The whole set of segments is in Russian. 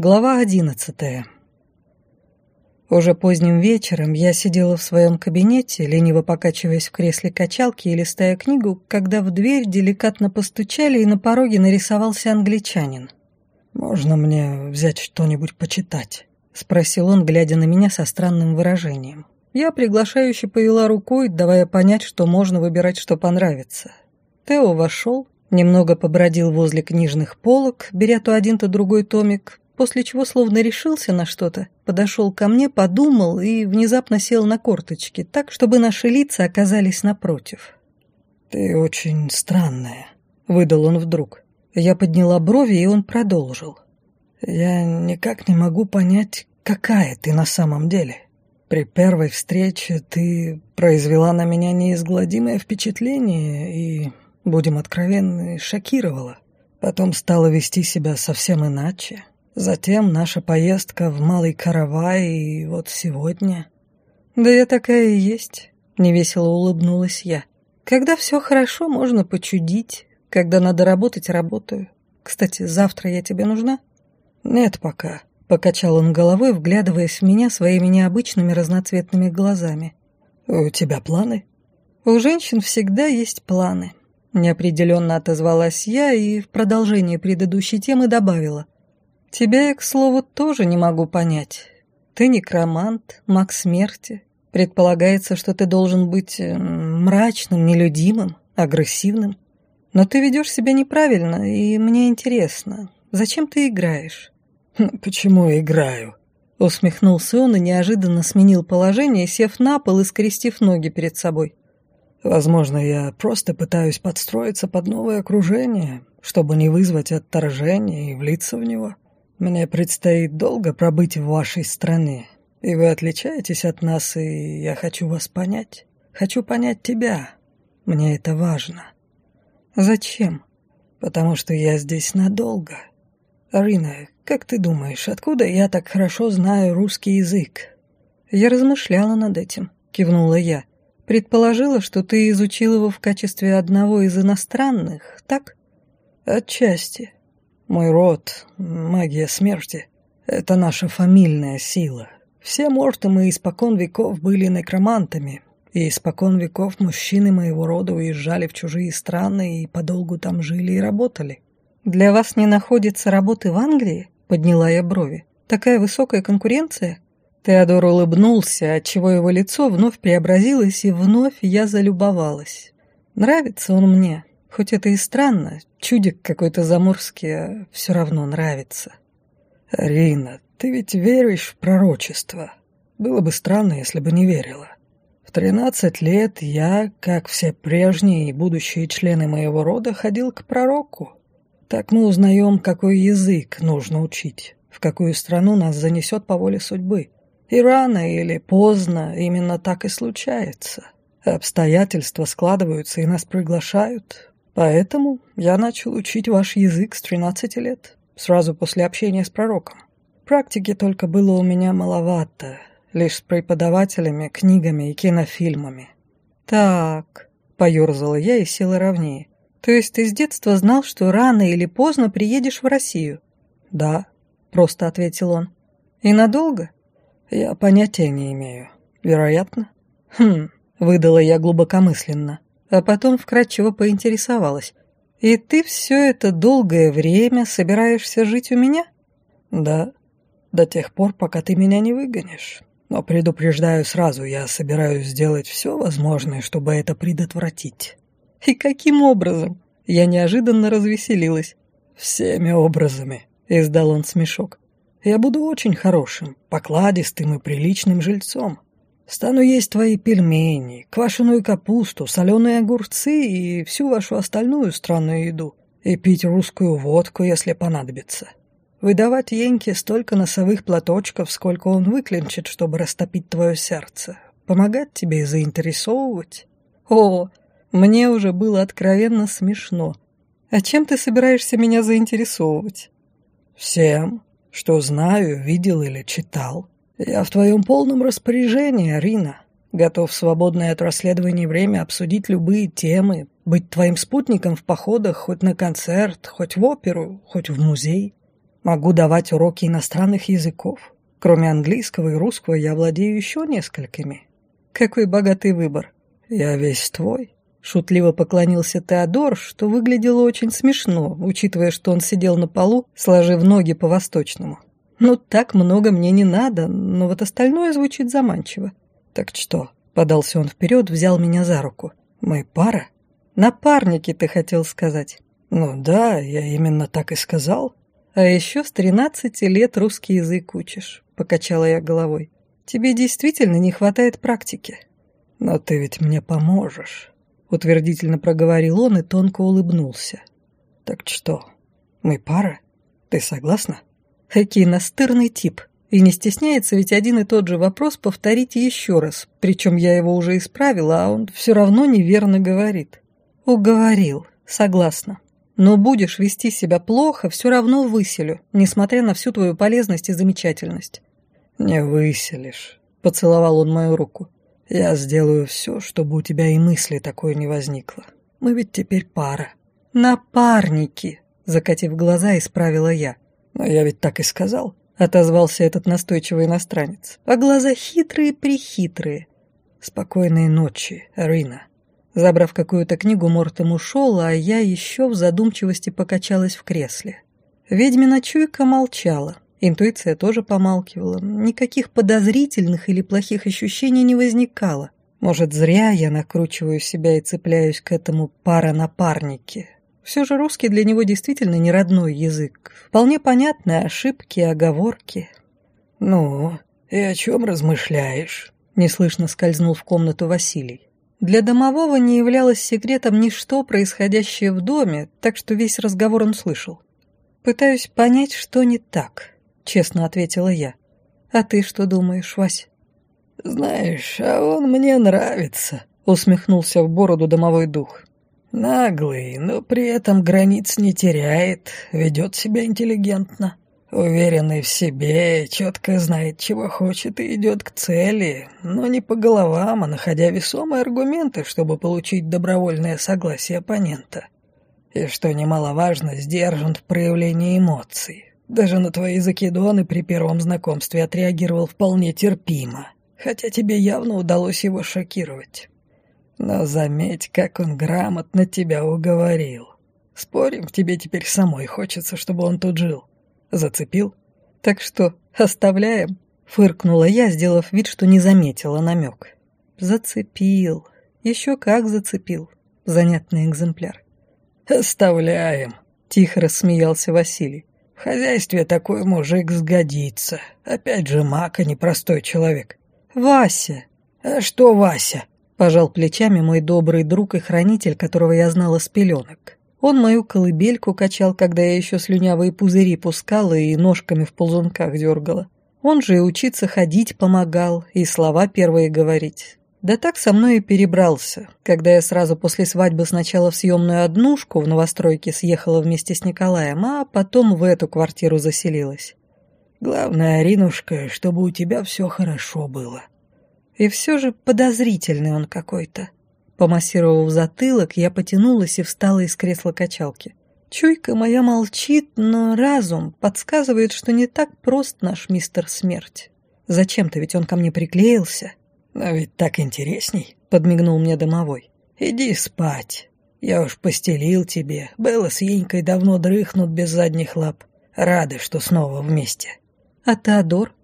Глава одиннадцатая. Уже поздним вечером я сидела в своем кабинете, лениво покачиваясь в кресле качалки и листая книгу, когда в дверь деликатно постучали, и на пороге нарисовался англичанин. «Можно мне взять что-нибудь почитать?» — спросил он, глядя на меня со странным выражением. Я приглашающе повела рукой, давая понять, что можно выбирать, что понравится. Тео вошел, немного побродил возле книжных полок, беря то один, то другой томик, после чего словно решился на что-то, подошел ко мне, подумал и внезапно сел на корточки, так, чтобы наши лица оказались напротив. «Ты очень странная», — выдал он вдруг. Я подняла брови, и он продолжил. «Я никак не могу понять, какая ты на самом деле. При первой встрече ты произвела на меня неизгладимое впечатление и, будем откровенны, шокировала. Потом стала вести себя совсем иначе, Затем наша поездка в Малый Каравай, и вот сегодня... Да я такая и есть, невесело улыбнулась я. Когда все хорошо, можно почудить. Когда надо работать, работаю. Кстати, завтра я тебе нужна? Нет пока, покачал он головой, вглядываясь в меня своими необычными разноцветными глазами. У тебя планы? У женщин всегда есть планы. Неопределенно отозвалась я и в продолжении предыдущей темы добавила – Тебя я, к слову, тоже не могу понять. Ты некромант, маг смерти. Предполагается, что ты должен быть э, мрачным, нелюдимым, агрессивным. Но ты ведешь себя неправильно, и мне интересно, зачем ты играешь? «Хм, «Почему я играю?» Усмехнулся он и неожиданно сменил положение, сев на пол и скрестив ноги перед собой. «Возможно, я просто пытаюсь подстроиться под новое окружение, чтобы не вызвать отторжение и влиться в него». Мне предстоит долго пробыть в вашей стране, и вы отличаетесь от нас, и я хочу вас понять. Хочу понять тебя. Мне это важно. Зачем? Потому что я здесь надолго. Арина, как ты думаешь, откуда я так хорошо знаю русский язык? Я размышляла над этим, кивнула я. Предположила, что ты изучил его в качестве одного из иностранных, так? Отчасти. Мой род, магия смерти, это наша фамильная сила. Все Мортомы испокон веков были некромантами, и испокон веков мужчины моего рода уезжали в чужие страны и подолгу там жили и работали. «Для вас не находится работы в Англии?» — подняла я брови. «Такая высокая конкуренция?» Теодор улыбнулся, отчего его лицо вновь преобразилось, и вновь я залюбовалась. Нравится он мне, Хоть это и странно, чудик какой-то заморский, а все равно нравится. «Рина, ты ведь веришь в пророчество? Было бы странно, если бы не верила. В тринадцать лет я, как все прежние и будущие члены моего рода, ходил к пророку. Так мы узнаем, какой язык нужно учить, в какую страну нас занесет по воле судьбы. И рано или поздно именно так и случается. Обстоятельства складываются и нас приглашают, Поэтому я начал учить ваш язык с 13 лет, сразу после общения с пророком. Практики только было у меня маловато, лишь с преподавателями, книгами и кинофильмами. Так, поерзала я и села ровнее. То есть ты с детства знал, что рано или поздно приедешь в Россию? Да, просто ответил он. И надолго? Я понятия не имею. Вероятно. Хм, выдала я глубокомысленно а потом вкратчиво поинтересовалась. «И ты все это долгое время собираешься жить у меня?» «Да, до тех пор, пока ты меня не выгонишь. Но предупреждаю сразу, я собираюсь сделать все возможное, чтобы это предотвратить». «И каким образом?» Я неожиданно развеселилась. «Всеми образами», — издал он смешок. «Я буду очень хорошим, покладистым и приличным жильцом. Стану есть твои пельмени, квашеную капусту, соленые огурцы и всю вашу остальную странную еду. И пить русскую водку, если понадобится. Выдавать Еньке столько носовых платочков, сколько он выклинчит, чтобы растопить твое сердце. Помогать тебе и заинтересовывать. О, мне уже было откровенно смешно. А чем ты собираешься меня заинтересовывать? Всем, что знаю, видел или читал. «Я в твоем полном распоряжении, Арина. Готов в свободное от расследований время обсудить любые темы, быть твоим спутником в походах хоть на концерт, хоть в оперу, хоть в музей. Могу давать уроки иностранных языков. Кроме английского и русского я владею еще несколькими. Какой богатый выбор. Я весь твой. Шутливо поклонился Теодор, что выглядело очень смешно, учитывая, что он сидел на полу, сложив ноги по-восточному. Ну, так много мне не надо, но вот остальное звучит заманчиво. Так что, подался он вперед, взял меня за руку. Мы пара? Напарники, ты хотел сказать. Ну да, я именно так и сказал. А еще с тринадцати лет русский язык учишь, покачала я головой. Тебе действительно не хватает практики. Но ты ведь мне поможешь, утвердительно проговорил он и тонко улыбнулся. Так что, мы пара? Ты согласна? Какий настырный тип. И не стесняется ведь один и тот же вопрос повторить еще раз, причем я его уже исправила, а он все равно неверно говорит. Уговорил, согласна. Но будешь вести себя плохо, все равно выселю, несмотря на всю твою полезность и замечательность. Не выселишь, поцеловал он мою руку. Я сделаю все, чтобы у тебя и мысли такой не возникло. Мы ведь теперь пара. Напарники, закатив глаза, исправила я. «Но я ведь так и сказал», — отозвался этот настойчивый иностранец. «А глаза хитрые-прихитрые». «Спокойной ночи, Арина». Забрав какую-то книгу, Мортом ушел, а я еще в задумчивости покачалась в кресле. Ведьмина чуйка молчала. Интуиция тоже помалкивала. Никаких подозрительных или плохих ощущений не возникало. Может, зря я накручиваю себя и цепляюсь к этому пара-напарнике. Все же русский для него действительно не родной язык. Вполне понятные ошибки, оговорки. «Ну, и о чем размышляешь?» Неслышно скользнул в комнату Василий. Для домового не являлось секретом ничто, происходящее в доме, так что весь разговор он слышал. «Пытаюсь понять, что не так», — честно ответила я. «А ты что думаешь, Вась?» «Знаешь, а он мне нравится», — усмехнулся в бороду домовой дух. Наглый, но при этом границ не теряет, ведет себя интеллигентно. Уверенный в себе, четко знает, чего хочет и идет к цели, но не по головам, а находя весомые аргументы, чтобы получить добровольное согласие оппонента. И, что немаловажно, сдержан в проявлении эмоций. Даже на твои закидоны при первом знакомстве отреагировал вполне терпимо, хотя тебе явно удалось его шокировать. Но заметь, как он грамотно тебя уговорил. Спорим, тебе теперь самой хочется, чтобы он тут жил. Зацепил? Так что, оставляем? Фыркнула я, сделав вид, что не заметила намек. Зацепил. Еще как зацепил. Занятный экземпляр. Оставляем, тихо рассмеялся Василий. В хозяйстве такой мужик сгодится. Опять же, маг, а не простой человек. Вася. А что Вася? Пожал плечами мой добрый друг и хранитель, которого я знала с пеленок. Он мою колыбельку качал, когда я еще слюнявые пузыри пускала и ножками в ползунках дергала. Он же и учиться ходить помогал, и слова первые говорить. Да так со мной и перебрался, когда я сразу после свадьбы сначала в съемную однушку в новостройке съехала вместе с Николаем, а потом в эту квартиру заселилась. Главное, Аринушка, чтобы у тебя все хорошо было. И все же подозрительный он какой-то. Помассировав затылок, я потянулась и встала из кресла качалки. Чуйка моя молчит, но разум подсказывает, что не так прост наш мистер Смерть. Зачем-то ведь он ко мне приклеился. «Но ведь так интересней», — подмигнул мне домовой. «Иди спать. Я уж постелил тебе. Белла с Енькой давно дрыхнут без задних лап. Рады, что снова вместе». «А Теодор?»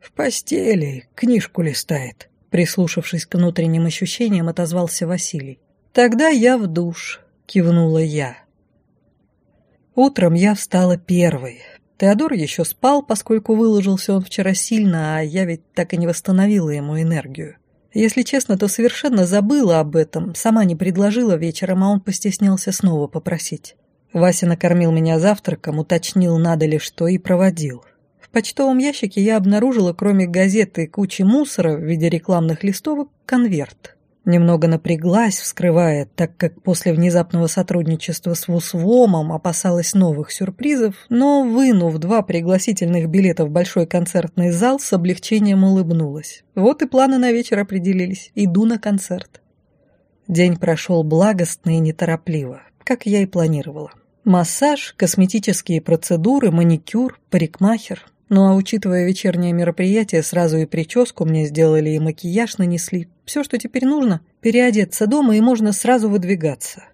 «В постели. Книжку листает». Прислушавшись к внутренним ощущениям, отозвался Василий. «Тогда я в душ», — кивнула я. Утром я встала первой. Теодор еще спал, поскольку выложился он вчера сильно, а я ведь так и не восстановила ему энергию. Если честно, то совершенно забыла об этом, сама не предложила вечером, а он постеснялся снова попросить. Вася накормил меня завтраком, уточнил, надо ли что, и проводил. В почтовом ящике я обнаружила, кроме газеты и кучи мусора в виде рекламных листовок, конверт. Немного напряглась, вскрывая, так как после внезапного сотрудничества с ВУСВОМом опасалась новых сюрпризов, но, вынув два пригласительных билета в большой концертный зал, с облегчением улыбнулась. Вот и планы на вечер определились. Иду на концерт. День прошел благостно и неторопливо, как я и планировала. Массаж, косметические процедуры, маникюр, парикмахер. Ну а учитывая вечернее мероприятие, сразу и прическу мне сделали, и макияж нанесли. Все, что теперь нужно, переодеться дома, и можно сразу выдвигаться.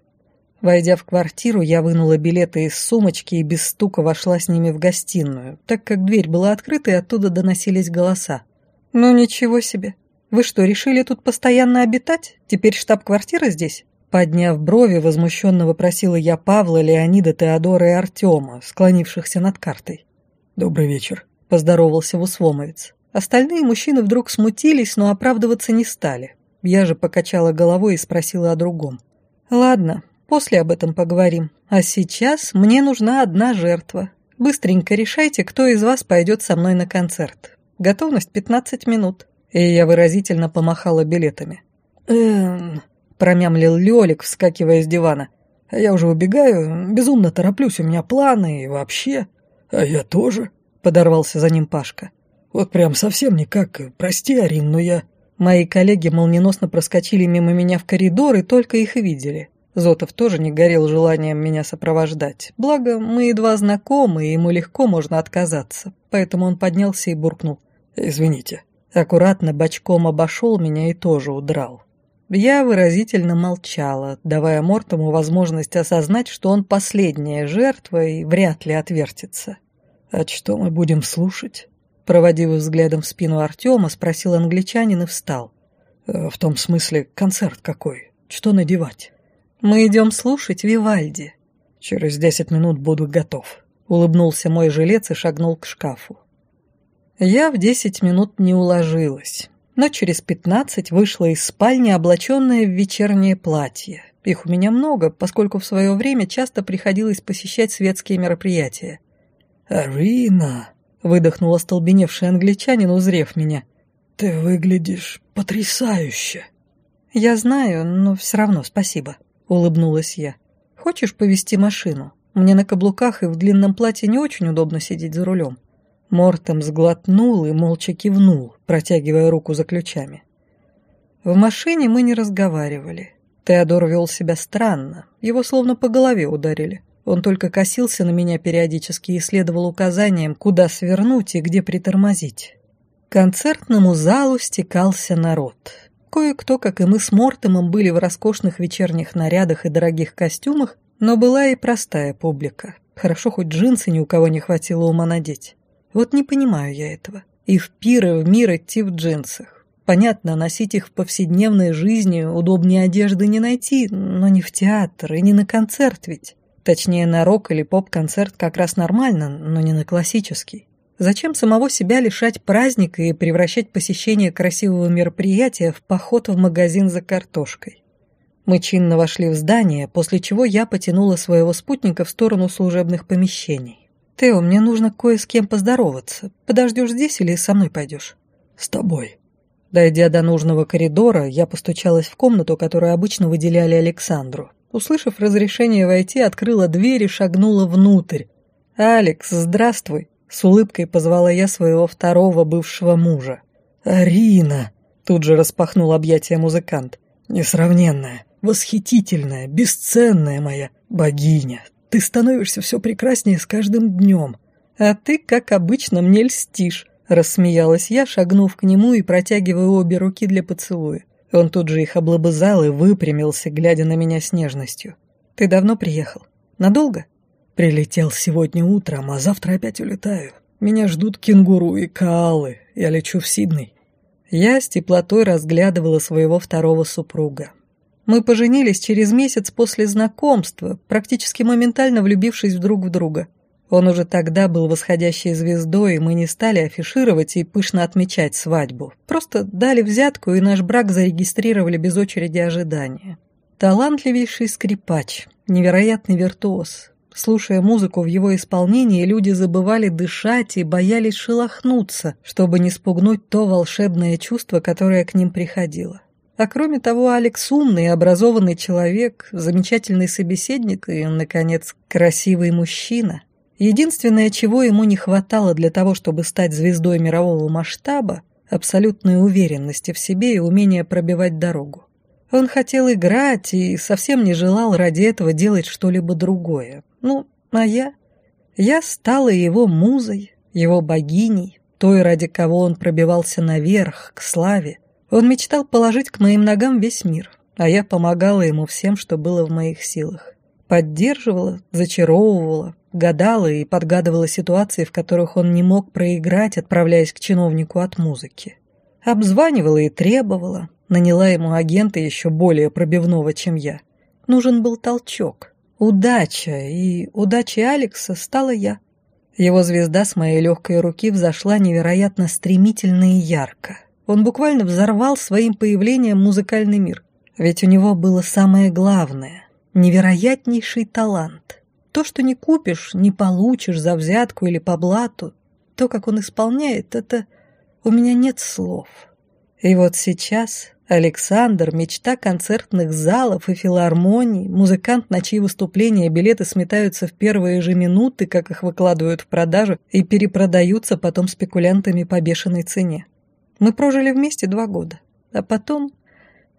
Войдя в квартиру, я вынула билеты из сумочки и без стука вошла с ними в гостиную, так как дверь была открыта и оттуда доносились голоса. «Ну ничего себе! Вы что, решили тут постоянно обитать? Теперь штаб-квартира здесь?» Подняв брови, возмущенно вопросила я Павла, Леонида, Теодора и Артема, склонившихся над картой. «Добрый вечер», — поздоровался Вусломовец. Остальные мужчины вдруг смутились, но оправдываться не стали. Я же покачала головой и спросила о другом. «Ладно, после об этом поговорим. А сейчас мне нужна одна жертва. Быстренько решайте, кто из вас пойдет со мной на концерт. Готовность 15 минут». И я выразительно помахала билетами. «Эм...» — промямлил Лёлик, вскакивая с дивана. «А я уже убегаю, безумно тороплюсь, у меня планы и вообще...» «А я тоже», — подорвался за ним Пашка. «Вот прям совсем никак. Прости, Арин, но я...» Мои коллеги молниеносно проскочили мимо меня в коридор и только их и видели. Зотов тоже не горел желанием меня сопровождать. Благо, мы едва знакомы, и ему легко можно отказаться. Поэтому он поднялся и буркнул. «Извините». Аккуратно бочком обошел меня и тоже удрал. Я выразительно молчала, давая Мортому возможность осознать, что он последняя жертва и вряд ли отвертится. «А что мы будем слушать?» Проводив взглядом в спину Артема, спросил англичанин и встал. «Э, «В том смысле, концерт какой? Что надевать?» «Мы идем слушать Вивальди». «Через десять минут буду готов», — улыбнулся мой жилец и шагнул к шкафу. Я в десять минут не уложилась но через пятнадцать вышла из спальни, облаченная в вечернее платье. Их у меня много, поскольку в свое время часто приходилось посещать светские мероприятия. «Арина!» — выдохнул остолбеневший англичанин, узрев меня. «Ты выглядишь потрясающе!» «Я знаю, но все равно спасибо», — улыбнулась я. «Хочешь повести машину? Мне на каблуках и в длинном платье не очень удобно сидеть за рулем». Мортом сглотнул и молча кивнул, протягивая руку за ключами. В машине мы не разговаривали. Теодор вел себя странно, его словно по голове ударили. Он только косился на меня периодически и следовал указаниям, куда свернуть и где притормозить. К концертному залу стекался народ. Кое-кто, как и мы с Мортомом, были в роскошных вечерних нарядах и дорогих костюмах, но была и простая публика. Хорошо, хоть джинсы ни у кого не хватило ума надеть. Вот не понимаю я этого. И в пиры в мир идти в джинсах. Понятно, носить их в повседневной жизни удобнее одежды не найти, но не в театр и не на концерт ведь. Точнее, на рок или поп-концерт как раз нормально, но не на классический. Зачем самого себя лишать праздника и превращать посещение красивого мероприятия в поход в магазин за картошкой? Мы чинно вошли в здание, после чего я потянула своего спутника в сторону служебных помещений. «Тео, мне нужно кое с кем поздороваться. Подождешь здесь или со мной пойдешь?» «С тобой». Дойдя до нужного коридора, я постучалась в комнату, которую обычно выделяли Александру. Услышав разрешение войти, открыла дверь и шагнула внутрь. «Алекс, здравствуй!» С улыбкой позвала я своего второго бывшего мужа. «Арина!» Тут же распахнул объятия музыкант. «Несравненная, восхитительная, бесценная моя богиня, ты становишься все прекраснее с каждым днем. А ты, как обычно, мне льстишь, рассмеялась я, шагнув к нему и протягивая обе руки для поцелуя. Он тут же их облобызал и выпрямился, глядя на меня с нежностью. Ты давно приехал? Надолго? Прилетел сегодня утром, а завтра опять улетаю. Меня ждут кенгуру и каалы. Я лечу в Сидней. Я с теплотой разглядывала своего второго супруга. Мы поженились через месяц после знакомства, практически моментально влюбившись друг в друга. Он уже тогда был восходящей звездой, и мы не стали афишировать и пышно отмечать свадьбу. Просто дали взятку, и наш брак зарегистрировали без очереди ожидания. Талантливейший скрипач, невероятный виртуоз. Слушая музыку в его исполнении, люди забывали дышать и боялись шелохнуться, чтобы не спугнуть то волшебное чувство, которое к ним приходило. А кроме того, Алекс умный образованный человек, замечательный собеседник и, наконец, красивый мужчина. Единственное, чего ему не хватало для того, чтобы стать звездой мирового масштаба, абсолютной уверенности в себе и умения пробивать дорогу. Он хотел играть и совсем не желал ради этого делать что-либо другое. Ну, а я? Я стала его музой, его богиней, той, ради кого он пробивался наверх, к славе. Он мечтал положить к моим ногам весь мир, а я помогала ему всем, что было в моих силах. Поддерживала, зачаровывала, гадала и подгадывала ситуации, в которых он не мог проиграть, отправляясь к чиновнику от музыки. Обзванивала и требовала, наняла ему агента еще более пробивного, чем я. Нужен был толчок, удача, и удачей Алекса стала я. Его звезда с моей легкой руки взошла невероятно стремительно и ярко. Он буквально взорвал своим появлением музыкальный мир. Ведь у него было самое главное — невероятнейший талант. То, что не купишь, не получишь за взятку или по блату, то, как он исполняет, это... У меня нет слов. И вот сейчас Александр, мечта концертных залов и филармоний, музыкант, на чьи выступления билеты сметаются в первые же минуты, как их выкладывают в продажу, и перепродаются потом спекулянтами по бешеной цене. Мы прожили вместе два года, а потом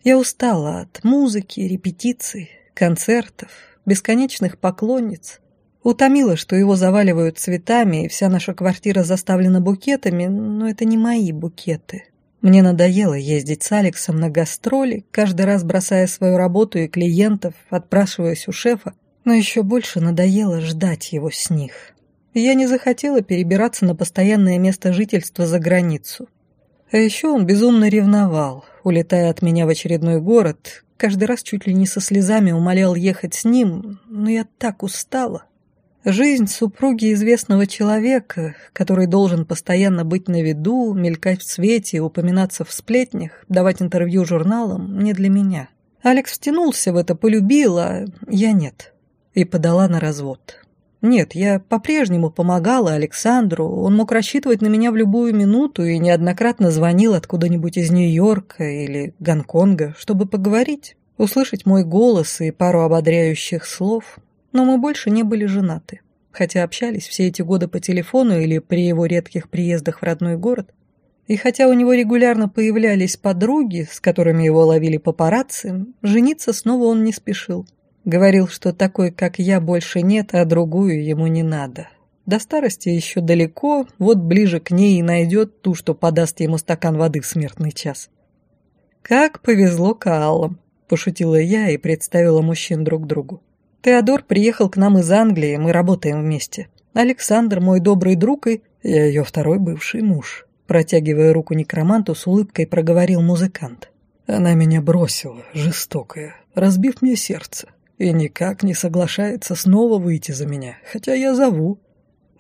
я устала от музыки, репетиций, концертов, бесконечных поклонниц. Утомила, что его заваливают цветами, и вся наша квартира заставлена букетами, но это не мои букеты. Мне надоело ездить с Алексом на гастроли, каждый раз бросая свою работу и клиентов, отпрашиваясь у шефа, но еще больше надоело ждать его с них. Я не захотела перебираться на постоянное место жительства за границу. А еще он безумно ревновал, улетая от меня в очередной город, каждый раз чуть ли не со слезами умолял ехать с ним, но я так устала. Жизнь супруги известного человека, который должен постоянно быть на виду, мелькать в свете, упоминаться в сплетнях, давать интервью журналам, не для меня. Алекс втянулся в это, полюбил, а я нет. И подала на развод. Нет, я по-прежнему помогала Александру, он мог рассчитывать на меня в любую минуту и неоднократно звонил откуда-нибудь из Нью-Йорка или Гонконга, чтобы поговорить, услышать мой голос и пару ободряющих слов, но мы больше не были женаты, хотя общались все эти годы по телефону или при его редких приездах в родной город. И хотя у него регулярно появлялись подруги, с которыми его ловили папарацци, жениться снова он не спешил. Говорил, что такой, как я, больше нет, а другую ему не надо. До старости еще далеко, вот ближе к ней и найдет ту, что подаст ему стакан воды в смертный час. «Как повезло Каалам», – пошутила я и представила мужчин друг другу. Теодор приехал к нам из Англии, мы работаем вместе. Александр мой добрый друг и... Я ее второй бывший муж. Протягивая руку некроманту, с улыбкой проговорил музыкант. Она меня бросила, жестокая, разбив мне сердце. И никак не соглашается снова выйти за меня, хотя я зову.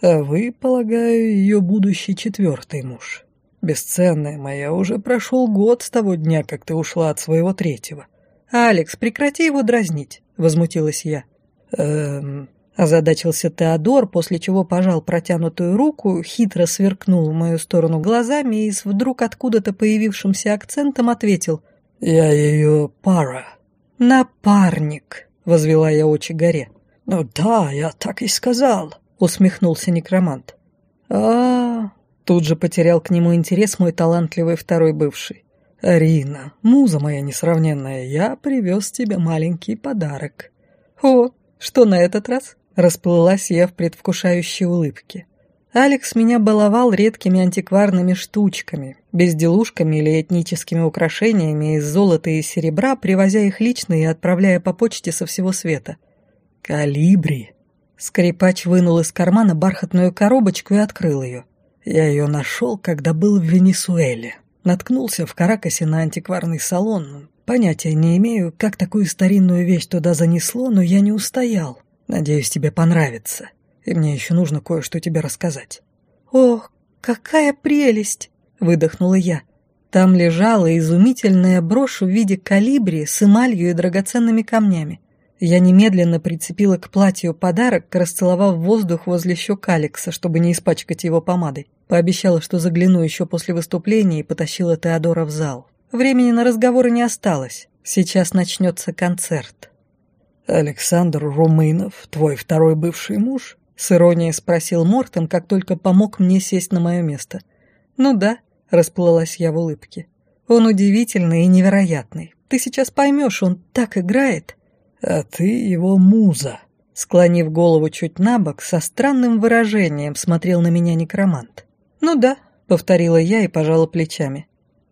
А вы, полагаю, ее будущий четвертый муж. Бесценная моя, уже прошел год с того дня, как ты ушла от своего третьего. «Алекс, прекрати его дразнить», — возмутилась я. «Эм...» Озадачился Теодор, после чего пожал протянутую руку, хитро сверкнул в мою сторону глазами и с вдруг откуда-то появившимся акцентом ответил «Я ее пара». «Напарник», — возвела я очи горе. «Ну да, я так и сказал», — усмехнулся некромант. а, Тут же потерял к нему интерес мой талантливый второй бывший. «Арина, муза моя несравненная, я привез тебе маленький подарок». «О, что на этот раз?» Расплылась я в предвкушающей улыбке. Алекс меня баловал редкими антикварными штучками, безделушками или этническими украшениями из золота и серебра, привозя их лично и отправляя по почте со всего света. «Калибри!» Скрипач вынул из кармана бархатную коробочку и открыл ее. Я ее нашел, когда был в Венесуэле. Наткнулся в Каракасе на антикварный салон, Понятия не имею, как такую старинную вещь туда занесло, но я не устоял. Надеюсь, тебе понравится. И мне еще нужно кое-что тебе рассказать». «Ох, какая прелесть!» — выдохнула я. Там лежала изумительная брошь в виде калибри с эмалью и драгоценными камнями. Я немедленно прицепила к платью подарок, расцеловав воздух возле щек Алекса, чтобы не испачкать его помадой. Пообещала, что загляну еще после выступления и потащила Теодора в зал. Времени на разговоры не осталось. Сейчас начнется концерт. «Александр Румынов, твой второй бывший муж?» — с иронией спросил Мортон, как только помог мне сесть на мое место. «Ну да», — расплылась я в улыбке. «Он удивительный и невероятный. Ты сейчас поймешь, он так играет». «А ты его муза», — Склонив голову чуть на бок, со странным выражением смотрел на меня некромант. «Ну да», — повторила я и пожала плечами.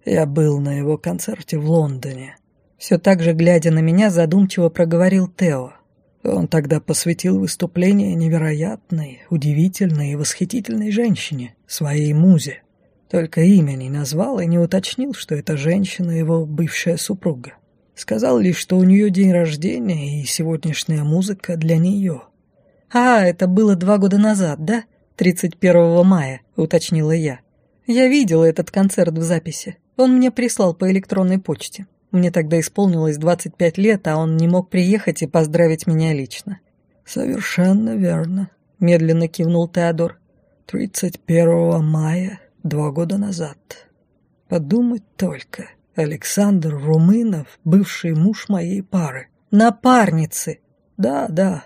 «Я был на его концерте в Лондоне». Все так же, глядя на меня, задумчиво проговорил Тео. Он тогда посвятил выступление невероятной, удивительной и восхитительной женщине, своей музе. Только имя не назвал и не уточнил, что эта женщина его бывшая супруга. Сказал лишь, что у нее день рождения и сегодняшняя музыка для нее. «А, это было два года назад, да? 31 мая», — уточнила я. «Я видела этот концерт в записи. Он мне прислал по электронной почте. Мне тогда исполнилось 25 лет, а он не мог приехать и поздравить меня лично». «Совершенно верно», — медленно кивнул Теодор. «31 мая, два года назад. Подумать только, Александр Румынов, бывший муж моей пары. Напарницы. Да, да,